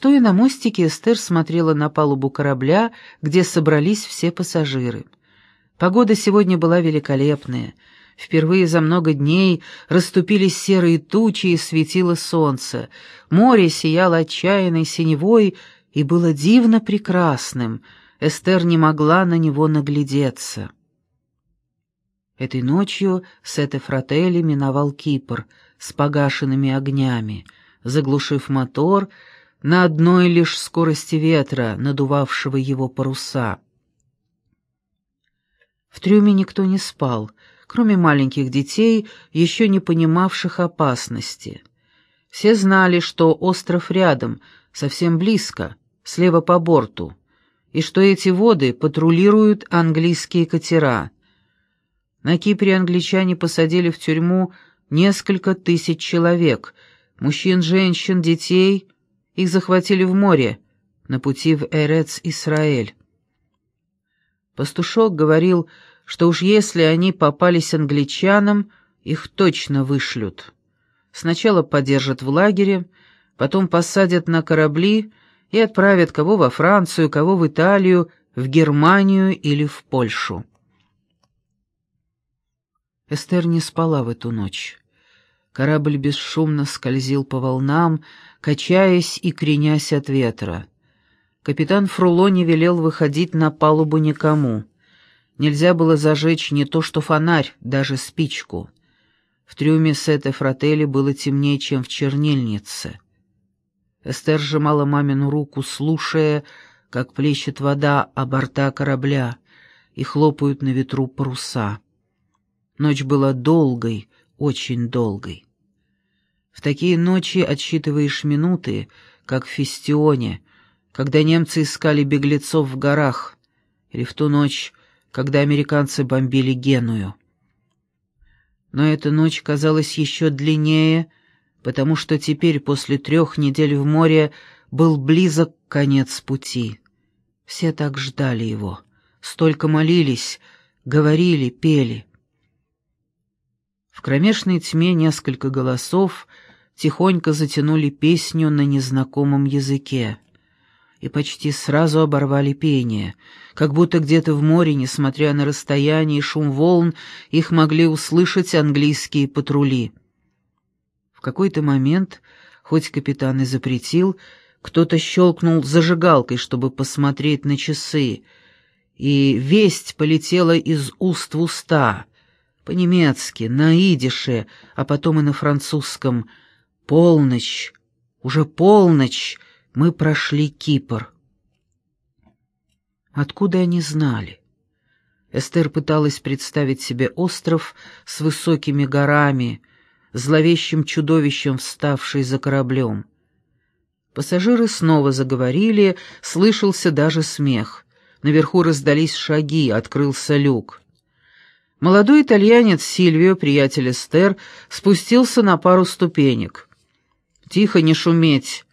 Стоя на мостике, Эстер смотрела на палубу корабля, где собрались все пассажиры. Погода сегодня была великолепная. Впервые за много дней расступились серые тучи и светило солнце. Море сияло отчаянной синевой и было дивно прекрасным. Эстер не могла на него наглядеться. Этой ночью Сете Фрателли миновал Кипр с погашенными огнями, заглушив мотор на одной лишь скорости ветра, надувавшего его паруса. В трюме никто не спал, кроме маленьких детей, еще не понимавших опасности. Все знали, что остров рядом, совсем близко, слева по борту, и что эти воды патрулируют английские катера — на Кипре англичане посадили в тюрьму несколько тысяч человек, мужчин, женщин, детей. Их захватили в море, на пути в Эрец-Исраэль. Пастушок говорил, что уж если они попались англичанам, их точно вышлют. Сначала подержат в лагере, потом посадят на корабли и отправят кого во Францию, кого в Италию, в Германию или в Польшу. Эстер не спала в эту ночь. Корабль бесшумно скользил по волнам, качаясь и кренясь от ветра. Капитан Фруло не велел выходить на палубу никому. Нельзя было зажечь не то что фонарь, даже спичку. В трюме Сете Фрателли было темнее, чем в чернильнице. Эстер сжимала мамину руку, слушая, как плещет вода о борта корабля и хлопают на ветру паруса. Ночь была долгой, очень долгой. В такие ночи отсчитываешь минуты, как в Фестионе, когда немцы искали беглецов в горах, или в ту ночь, когда американцы бомбили Геную. Но эта ночь казалась еще длиннее, потому что теперь, после трех недель в море, был близок конец пути. Все так ждали его, столько молились, говорили, пели. В кромешной тьме несколько голосов тихонько затянули песню на незнакомом языке и почти сразу оборвали пение, как будто где-то в море, несмотря на расстояние и шум волн, их могли услышать английские патрули. В какой-то момент, хоть капитан и запретил, кто-то щелкнул зажигалкой, чтобы посмотреть на часы, и весть полетела из уст в уста — по-немецки, на идише, а потом и на французском. «Полночь! Уже полночь! Мы прошли Кипр!» Откуда они знали? Эстер пыталась представить себе остров с высокими горами, зловещим чудовищем, вставший за кораблем. Пассажиры снова заговорили, слышался даже смех. Наверху раздались шаги, открылся люк. Молодой итальянец Сильвио, приятель Эстер, спустился на пару ступенек. «Тихо, не шуметь!»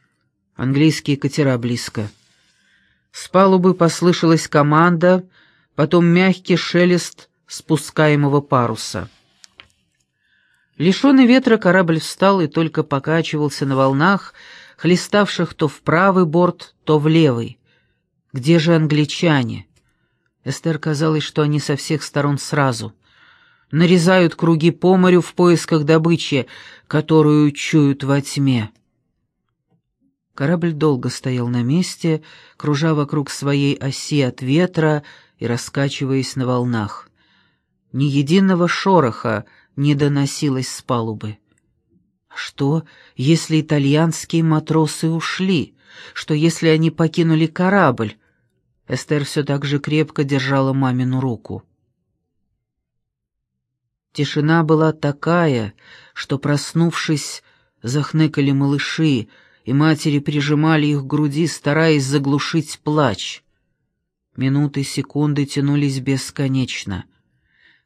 Английские катера близко. С палубы послышалась команда, потом мягкий шелест спускаемого паруса. Лишенный ветра корабль встал и только покачивался на волнах, хлеставших то в правый борт, то в левый. Где же англичане? Эстер казалось, что они со всех сторон сразу. Нарезают круги по морю в поисках добычи, которую чуют во тьме. Корабль долго стоял на месте, кружа вокруг своей оси от ветра и раскачиваясь на волнах. Ни единого шороха не доносилось с палубы. Что, если итальянские матросы ушли? Что, если они покинули корабль? Эстер все так же крепко держала мамину руку. Тишина была такая, что, проснувшись, захныкали малыши, и матери прижимали их к груди, стараясь заглушить плач. Минуты, секунды тянулись бесконечно.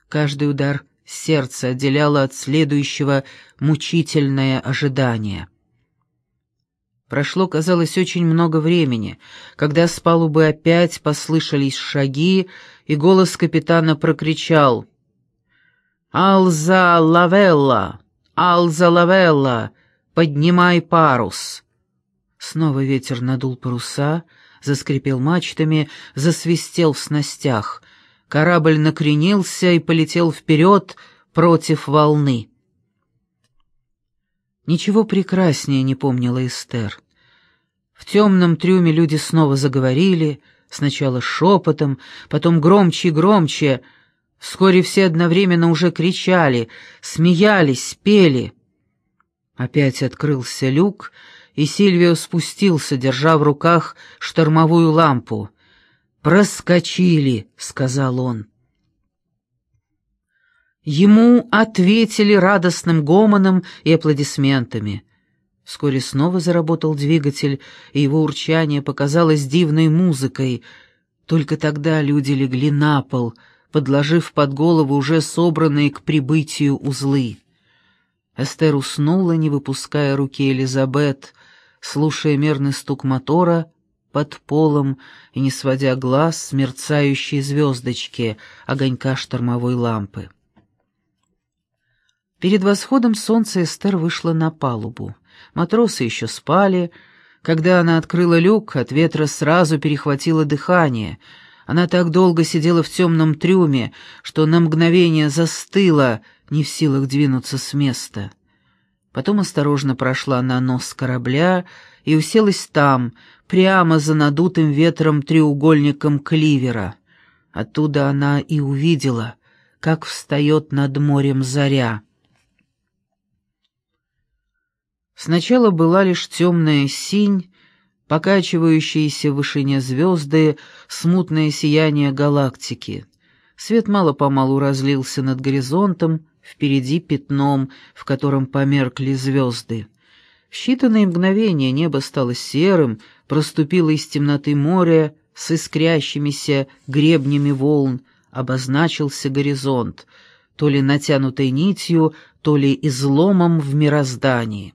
Каждый удар сердца отделяло от следующего мучительное ожидание. Прошло, казалось, очень много времени, когда с палубы опять послышались шаги, и голос капитана прокричал «Алза Лавелла! Алза Лавелла! Поднимай парус!» Снова ветер надул паруса, заскрипел мачтами, засвистел в снастях. Корабль накренился и полетел вперед против волны. Ничего прекраснее не помнила Эстер. В темном трюме люди снова заговорили, сначала шепотом, потом громче и громче. Вскоре все одновременно уже кричали, смеялись, пели. Опять открылся люк, и Сильвио спустился, держа в руках штормовую лампу. «Проскочили», — сказал он. Ему ответили радостным гомоном и аплодисментами. Вскоре снова заработал двигатель, и его урчание показалось дивной музыкой. Только тогда люди легли на пол, подложив под голову уже собранные к прибытию узлы. Эстер уснула, не выпуская руки Элизабет, слушая мерный стук мотора под полом и не сводя глаз с мерцающей звездочки огонька штормовой лампы. Перед восходом солнца Эстер вышла на палубу. Матросы еще спали. Когда она открыла люк, от ветра сразу перехватило дыхание. Она так долго сидела в темном трюме, что на мгновение застыла, не в силах двинуться с места. Потом осторожно прошла на нос корабля и уселась там, прямо за надутым ветром треугольником кливера. Оттуда она и увидела, как встает над морем заря. Сначала была лишь темная синь, покачивающиеся в вышине звезды, смутное сияние галактики. Свет мало-помалу разлился над горизонтом, впереди пятном, в котором померкли звезды. В считанные мгновения небо стало серым, проступило из темноты моря с искрящимися гребнями волн, обозначился горизонт, то ли натянутой нитью, то ли изломом в мироздании.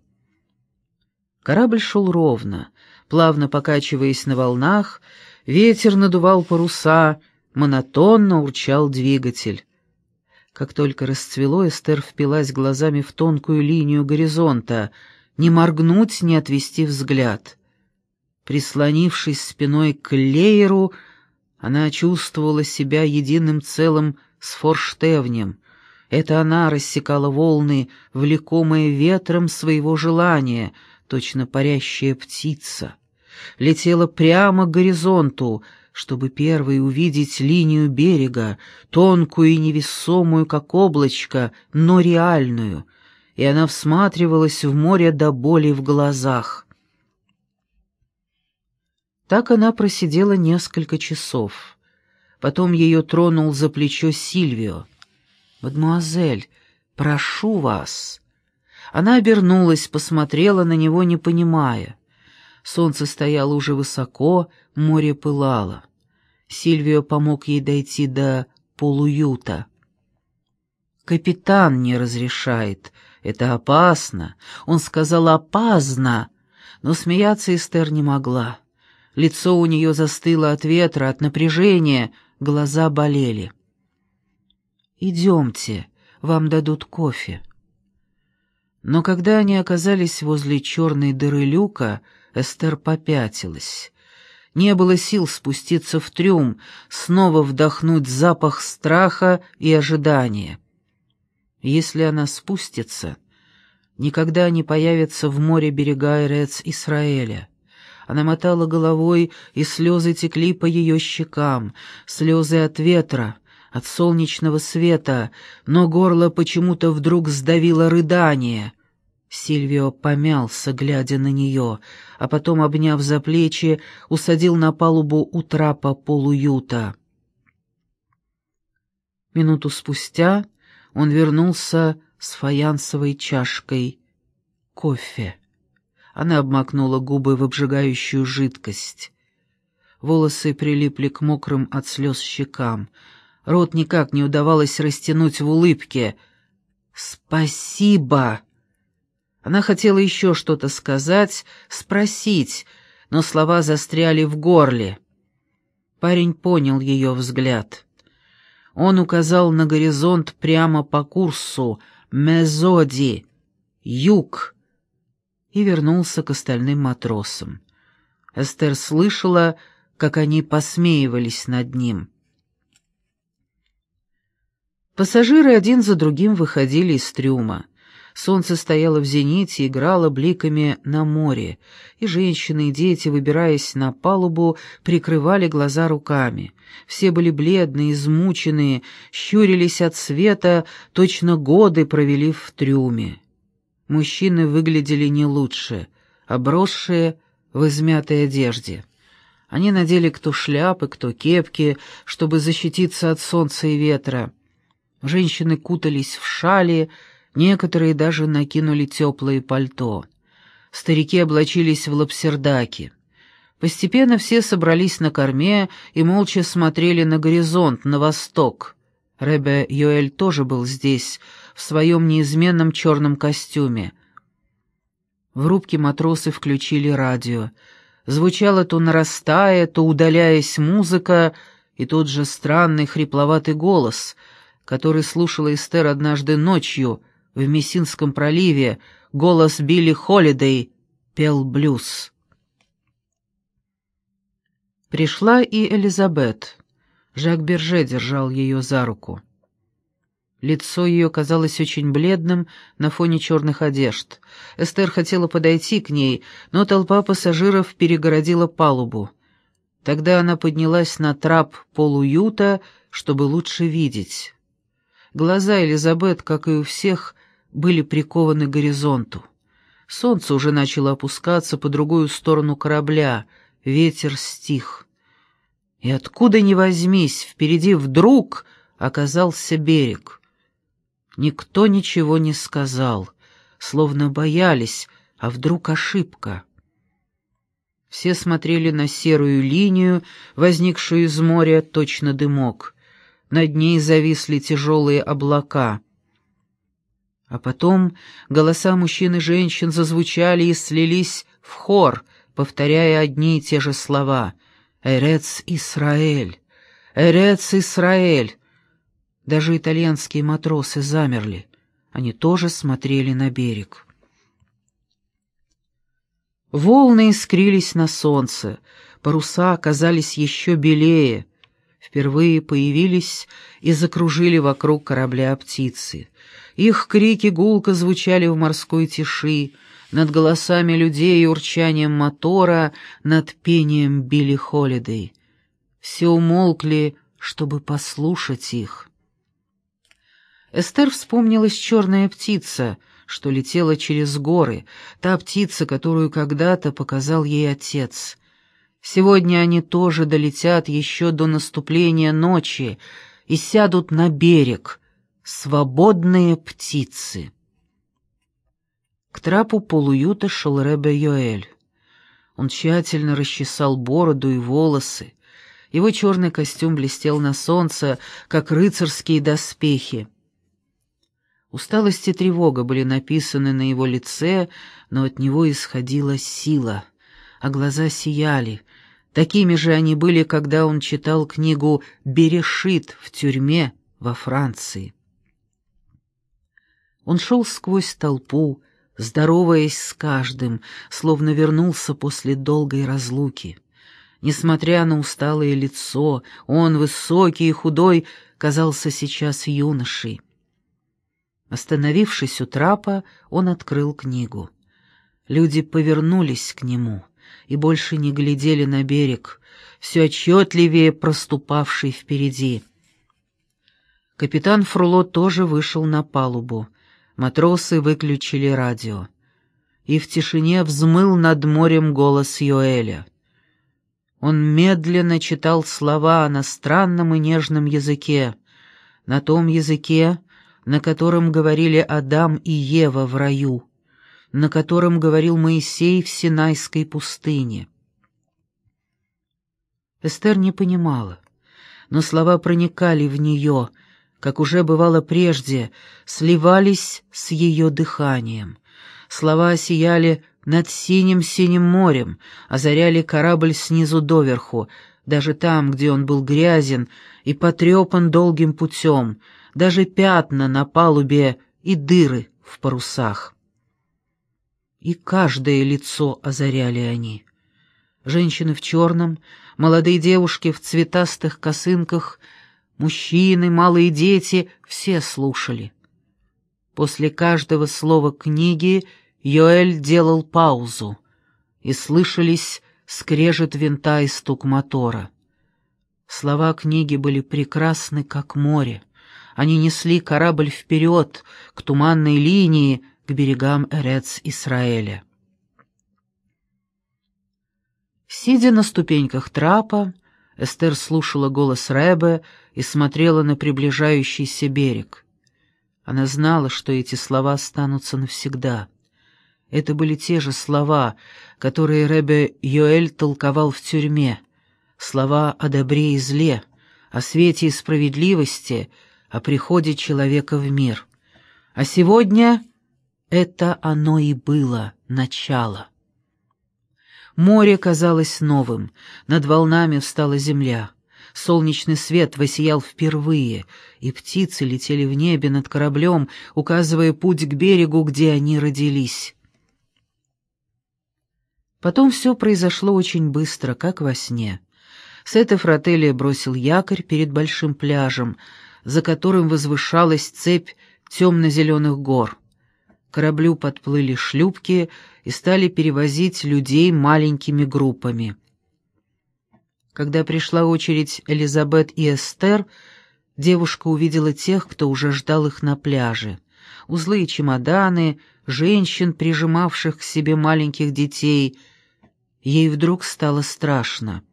Корабль шел ровно, плавно покачиваясь на волнах, ветер надувал паруса, монотонно урчал двигатель. Как только расцвело, Эстер впилась глазами в тонкую линию горизонта, не моргнуть, не отвести взгляд. Прислонившись спиной к лееру, она чувствовала себя единым целым с форштевнем. Это она рассекала волны, влекомые ветром своего желания, точно парящая птица. Летела прямо к горизонту, чтобы первой увидеть линию берега, тонкую и невесомую, как облачко, но реальную, и она всматривалась в море до боли в глазах. Так она просидела несколько часов. Потом ее тронул за плечо Сильвио. «Мадемуазель, прошу вас». Она обернулась, посмотрела на него, не понимая. Солнце стояло уже высоко, море пылало. Сильвио помог ей дойти до полуюта. «Капитан не разрешает. Это опасно». Он сказал «опасно», но смеяться Эстер не могла. Лицо у нее застыло от ветра, от напряжения, глаза болели. «Идемте, вам дадут кофе». Но когда они оказались возле черной дыры люка, Эстер попятилась. Не было сил спуститься в трюм, снова вдохнуть запах страха и ожидания. Если она спустится, никогда не появится в море берега Эрец Исраэля. Она мотала головой, и слезы текли по ее щекам, слезы от ветра, от солнечного света, но горло почему-то вдруг сдавило рыдание. Сильвио помялся, глядя на нее, а потом, обняв за плечи, усадил на палубу у трапа полуюта. Минуту спустя он вернулся с фаянсовой чашкой кофе. Она обмакнула губы в обжигающую жидкость. Волосы прилипли к мокрым от слез щекам. Рот никак не удавалось растянуть в улыбке. «Спасибо!» Она хотела еще что-то сказать, спросить, но слова застряли в горле. Парень понял ее взгляд. Он указал на горизонт прямо по курсу «Мезоди», «Юг», и вернулся к остальным матросам. Эстер слышала, как они посмеивались над ним. Пассажиры один за другим выходили из трюма. Солнце стояло в зените играло бликами на море, и женщины и дети, выбираясь на палубу, прикрывали глаза руками. Все были бледные, измученные, щурились от света, точно годы провели в трюме. Мужчины выглядели не лучше, обросшие в измятой одежде. Они надели кто шляпы, кто кепки, чтобы защититься от солнца и ветра. Женщины кутались в шали, некоторые даже накинули теплые пальто. Старики облачились в лапсердаки. Постепенно все собрались на корме и молча смотрели на горизонт, на восток. Ребе Йоэль тоже был здесь, в своем неизменном черном костюме. В рубке матросы включили радио. Звучала то нарастая, то удаляясь музыка, и тот же странный хрипловатый голос — который слушала Эстер однажды ночью в Мессинском проливе, голос Билли Холидей пел блюз. Пришла и Элизабет. Жак Берже держал ее за руку. Лицо ее казалось очень бледным на фоне черных одежд. Эстер хотела подойти к ней, но толпа пассажиров перегородила палубу. Тогда она поднялась на трап полуюта, чтобы лучше видеть. Глаза Элизабет, как и у всех, были прикованы к горизонту. Солнце уже начало опускаться по другую сторону корабля, ветер стих. И откуда ни возьмись, впереди вдруг оказался берег. Никто ничего не сказал, словно боялись, а вдруг ошибка. Все смотрели на серую линию, возникшую из моря, точно дымок над ней зависли тяжелые облака. А потом голоса мужчин и женщин зазвучали и слились в хор, повторяя одни и те же слова «Эрец Исраэль! Эрец Исраэль!» Даже итальянские матросы замерли. Они тоже смотрели на берег. Волны искрились на солнце, паруса оказались еще белее — впервые появились и закружили вокруг корабля птицы. Их крики гулко звучали в морской тиши, над голосами людей и урчанием мотора, над пением Билли Холидей. Все умолкли, чтобы послушать их. Эстер вспомнилась черная птица, что летела через горы, та птица, которую когда-то показал ей отец — Сегодня они тоже долетят еще до наступления ночи и сядут на берег, свободные птицы. К трапу полуюта шел Ребе Йоэль. Он тщательно расчесал бороду и волосы. Его черный костюм блестел на солнце, как рыцарские доспехи. Усталость и тревога были написаны на его лице, но от него исходила сила, а глаза сияли, Такими же они были, когда он читал книгу «Берешит» в тюрьме во Франции. Он шел сквозь толпу, здороваясь с каждым, словно вернулся после долгой разлуки. Несмотря на усталое лицо, он, высокий и худой, казался сейчас юношей. Остановившись у трапа, он открыл книгу. Люди повернулись к нему — и больше не глядели на берег, все отчетливее проступавший впереди. Капитан Фруло тоже вышел на палубу. Матросы выключили радио. И в тишине взмыл над морем голос Йоэля. Он медленно читал слова на странном и нежном языке, на том языке, на котором говорили Адам и Ева в раю на котором говорил Моисей в Синайской пустыне. Эстер не понимала, но слова проникали в нее, как уже бывало прежде, сливались с ее дыханием. Слова сияли над синим-синим морем, озаряли корабль снизу доверху, даже там, где он был грязен и потрепан долгим путем, даже пятна на палубе и дыры в парусах. и каждое лицо озаряли они. Женщины в черном, молодые девушки в цветастых косынках, мужчины, малые дети — все слушали. После каждого слова книги Йоэль делал паузу, и слышались скрежет винта и стук мотора. Слова книги были прекрасны, как море. Они несли корабль вперед, к туманной линии, к берегам Эрец-Исраэля. Сидя на ступеньках трапа, Эстер слушала голос Рэбе и смотрела на приближающийся берег. Она знала, что эти слова останутся навсегда. Это были те же слова, которые Рэбе Йоэль толковал в тюрьме, слова о добре и зле, о свете и справедливости, о приходе человека в мир. А сегодня это оно и было начало. Море казалось новым, над волнами встала земля. Солнечный свет воссиял впервые, и птицы летели в небе над кораблем, указывая путь к берегу, где они родились. Потом все произошло очень быстро, как во сне. Сета Фрателия бросил якорь перед большим пляжем, за которым возвышалась цепь темно-зеленых гор. Кораблю подплыли шлюпки и стали перевозить людей маленькими группами. Когда пришла очередь Элизабет и Эстер, девушка увидела тех, кто уже ждал их на пляже. Узлы и чемоданы, женщин, прижимавших к себе маленьких детей. Ей вдруг стало страшно.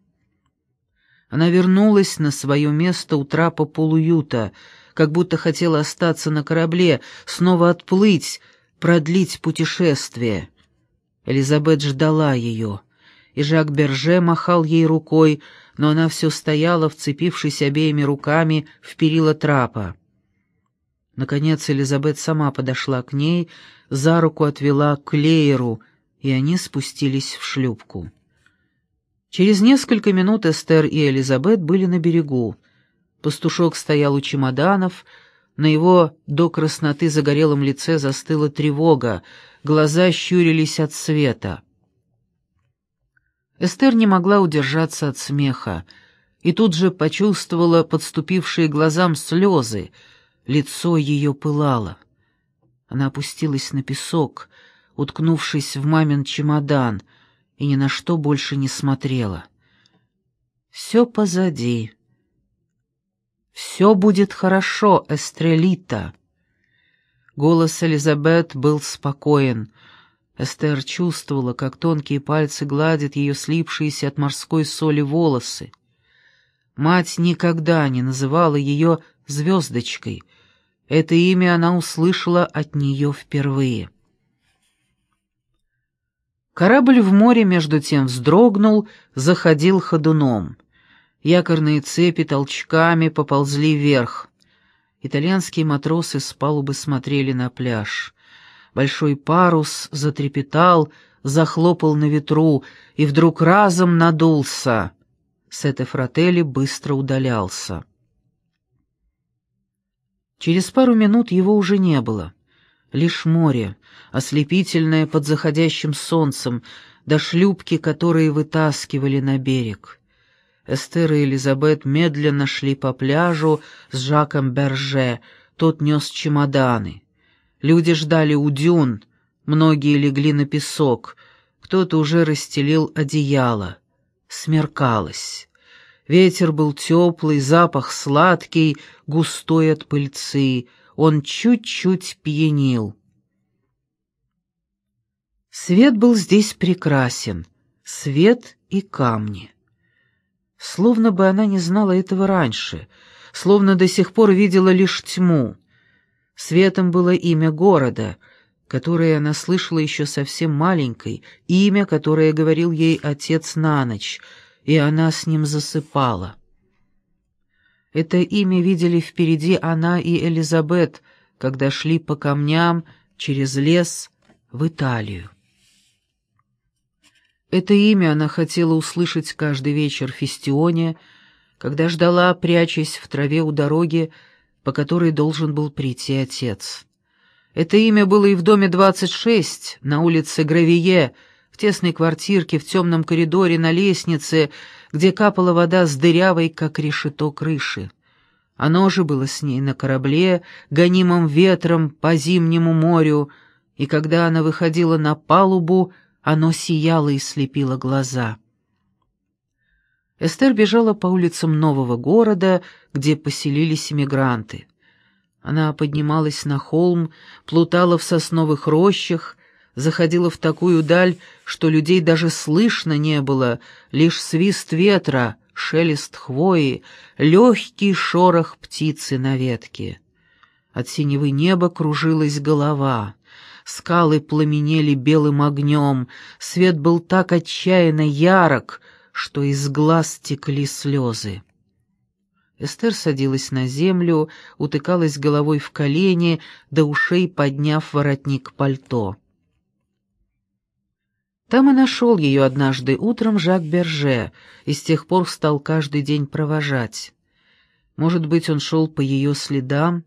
Она вернулась на свое место у трапа полуюта, как будто хотела остаться на корабле, снова отплыть, продлить путешествие. Элизабет ждала ее, и Жак Берже махал ей рукой, но она все стояла, вцепившись обеими руками в перила трапа. Наконец Элизабет сама подошла к ней, за руку отвела к Лееру, и они спустились в шлюпку. Через несколько минут Эстер и Элизабет были на берегу. Пастушок стоял у чемоданов, на его до красноты загорелом лице застыла тревога, глаза щурились от света. Эстер не могла удержаться от смеха и тут же почувствовала подступившие глазам слезы, лицо ее пылало. Она опустилась на песок, уткнувшись в мамин чемодан — и ни на что больше не смотрела. «Все позади. Все будет хорошо, Эстрелита». Голос Элизабет был спокоен. Эстер чувствовала, как тонкие пальцы гладят ее слипшиеся от морской соли волосы. Мать никогда не называла ее «звездочкой». Это имя она услышала от нее впервые. Корабль в море между тем вздрогнул, заходил ходуном. Якорные цепи толчками поползли вверх. Итальянские матросы с палубы смотрели на пляж. Большой парус затрепетал, захлопал на ветру и вдруг разом надулся. Сете Фрателли быстро удалялся. Через пару минут его уже не было. Лишь море, ослепительное под заходящим солнцем, до шлюпки, которые вытаскивали на берег. Эстер и Элизабет медленно шли по пляжу с Жаком Берже, тот нес чемоданы. Люди ждали у дюн, многие легли на песок, кто-то уже расстелил одеяло. Смеркалось. Ветер был теплый, запах сладкий, густой от пыльцы — он чуть-чуть пьянил. Свет был здесь прекрасен, свет и камни. Словно бы она не знала этого раньше, словно до сих пор видела лишь тьму. Светом было имя города, которое она слышала еще совсем маленькой, имя, которое говорил ей отец на ночь, и она с ним засыпала. Это имя видели впереди она и Элизабет, когда шли по камням через лес в Италию. Это имя она хотела услышать каждый вечер в Фестионе, когда ждала, прячась в траве у дороги, по которой должен был прийти отец. Это имя было и в доме 26, на улице Гравие, в тесной квартирке, в темном коридоре, на лестнице, где капала вода с дырявой, как решето крыши. Оно же было с ней на корабле, гонимом ветром по зимнему морю, и когда она выходила на палубу, оно сияло и слепило глаза. Эстер бежала по улицам нового города, где поселились эмигранты. Она поднималась на холм, плутала в сосновых рощах, заходила в такую даль, что людей даже слышно не было, лишь свист ветра, шелест хвои, легкий шорох птицы на ветке. От синевы неба кружилась голова. Скалы пламенели белым огнем, свет был так отчаянно ярок, что из глаз текли слезы. Эстер садилась на землю, утыкалась головой в колени, до ушей подняв воротник пальто. Там и нашел ее однажды утром Жак Берже, и с тех пор стал каждый день провожать. Может быть, он шел по ее следам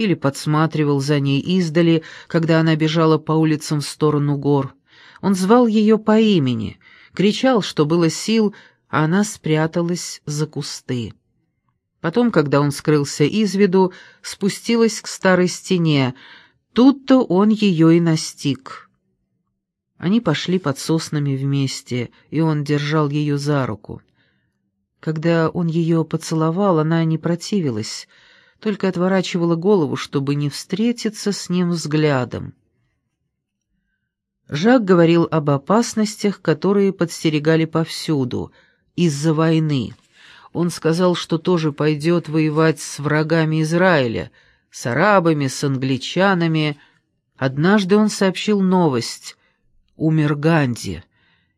или подсматривал за ней издали, когда она бежала по улицам в сторону гор. Он звал ее по имени, кричал, что было сил, а она спряталась за кусты. Потом, когда он скрылся из виду, спустилась к старой стене. Тут-то он ее и настиг. Они пошли под соснами вместе, и он держал ее за руку. Когда он ее поцеловал, она не противилась, только отворачивала голову, чтобы не встретиться с ним взглядом. Жак говорил об опасностях, которые подстерегали повсюду, из-за войны — он сказал, что тоже пойдет воевать с врагами Израиля, с арабами, с англичанами. Однажды он сообщил новость. Умер Ганди.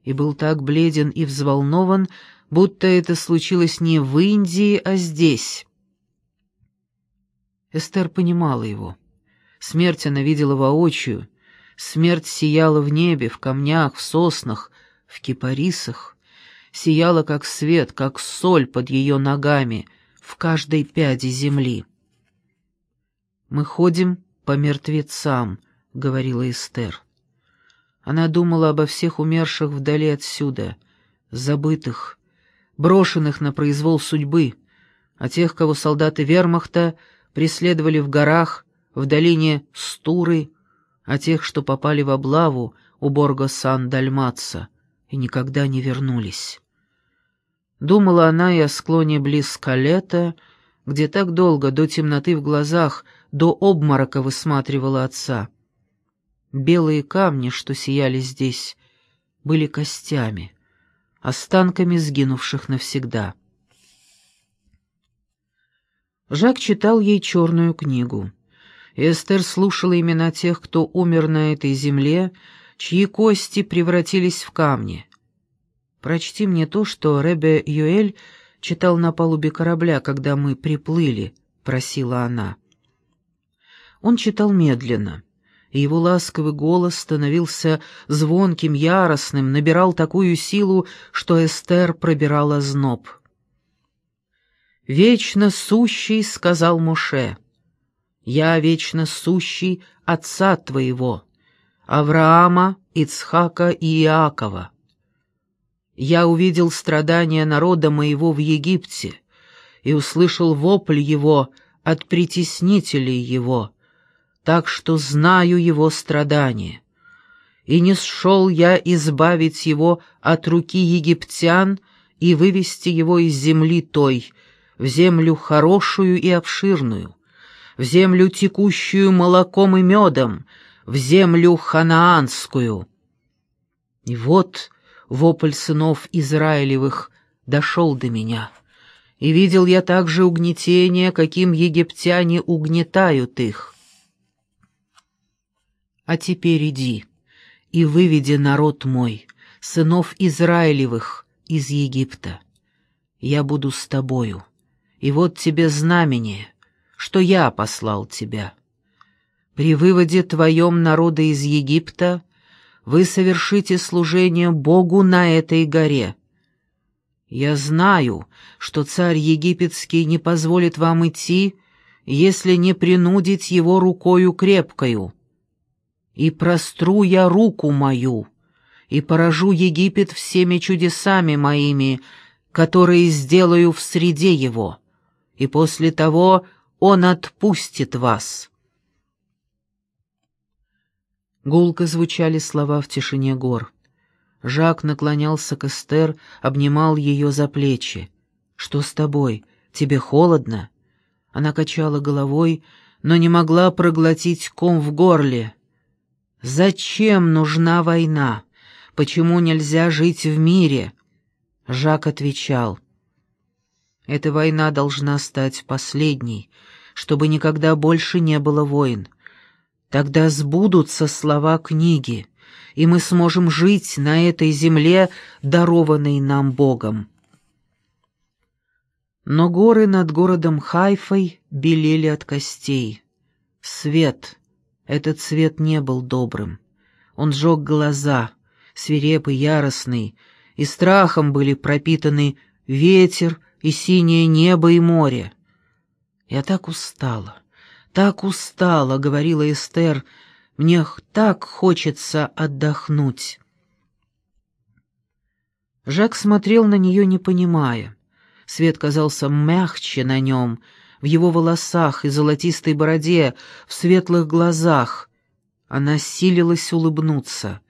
И был так бледен и взволнован, будто это случилось не в Индии, а здесь. Эстер понимала его. Смерть она видела воочию. Смерть сияла в небе, в камнях, в соснах, в кипарисах сияла как свет, как соль под ее ногами, в каждой пяди земли. «Мы ходим по мертвецам», — говорила Эстер. Она думала обо всех умерших вдали отсюда, забытых, брошенных на произвол судьбы, о тех, кого солдаты вермахта преследовали в горах, в долине Стуры, о тех, что попали в облаву у Борга Сан-Дальматса и никогда не вернулись. Думала она и о склоне близ Калета, где так долго, до темноты в глазах, до обморока высматривала отца. Белые камни, что сияли здесь, были костями, останками сгинувших навсегда. Жак читал ей черную книгу. Эстер слушала имена тех, кто умер на этой земле, чьи кости превратились в камни — Прочти мне то, что Ребе Юэль читал на палубе корабля, когда мы приплыли», — просила она. Он читал медленно, и его ласковый голос становился звонким, яростным, набирал такую силу, что Эстер пробирала зноб. «Вечно сущий», — сказал Моше, — «я вечно сущий отца твоего, Авраама, Ицхака и Иакова я увидел страдания народа моего в Египте и услышал вопль его от притеснителей его, так что знаю его страдания. И не сшел я избавить его от руки египтян и вывести его из земли той, в землю хорошую и обширную, в землю текущую молоком и медом, в землю ханаанскую. И вот вопль сынов Израилевых дошел до меня, и видел я также угнетение, каким египтяне угнетают их. А теперь иди и выведи народ мой, сынов Израилевых, из Египта. Я буду с тобою, и вот тебе знамение, что я послал тебя. При выводе твоем народа из Египта вы совершите служение Богу на этой горе. Я знаю, что царь египетский не позволит вам идти, если не принудить его рукою крепкою. И простру я руку мою, и поражу Египет всеми чудесами моими, которые сделаю в среде его, и после того он отпустит вас». Гулко звучали слова в тишине гор. Жак наклонялся к Эстер, обнимал ее за плечи. «Что с тобой? Тебе холодно?» Она качала головой, но не могла проглотить ком в горле. «Зачем нужна война? Почему нельзя жить в мире?» Жак отвечал. «Эта война должна стать последней, чтобы никогда больше не было войн. Тогда сбудутся слова книги, и мы сможем жить на этой земле, дарованной нам Богом». Но горы над городом Хайфой белели от костей. Свет. Этот свет не был добрым. Он сжег глаза, свирепый, яростный, и страхом были пропитаны ветер и синее небо и море. «Я так устала, так устала», — говорила Эстер, — «мне так хочется отдохнуть». Жак смотрел на нее, не понимая. Свет казался мягче на нем, в его волосах и золотистой бороде, в светлых глазах. Она силилась улыбнуться,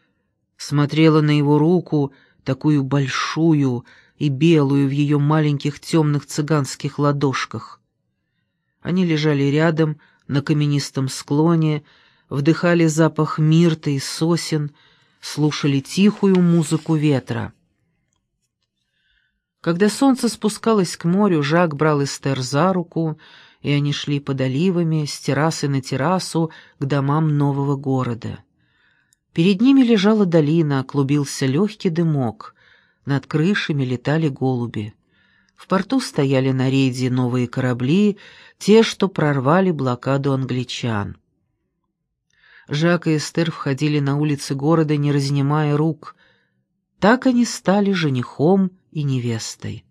смотрела на его руку, такую большую и белую в ее маленьких темных цыганских ладошках. Они лежали рядом на каменистом склоне, вдыхали запах мирты и сосен, слушали тихую музыку ветра. Когда солнце спускалось к морю, Жак брал Эстер за руку, и они шли под оливами, с террасы на террасу, к домам нового города. Перед ними лежала долина, клубился легкий дымок, над крышами летали голуби. В порту стояли на рейде новые корабли, те, что прорвали блокаду англичан. Жак и Эстер входили на улицы города, не разнимая рук. Так они стали женихом и невестой.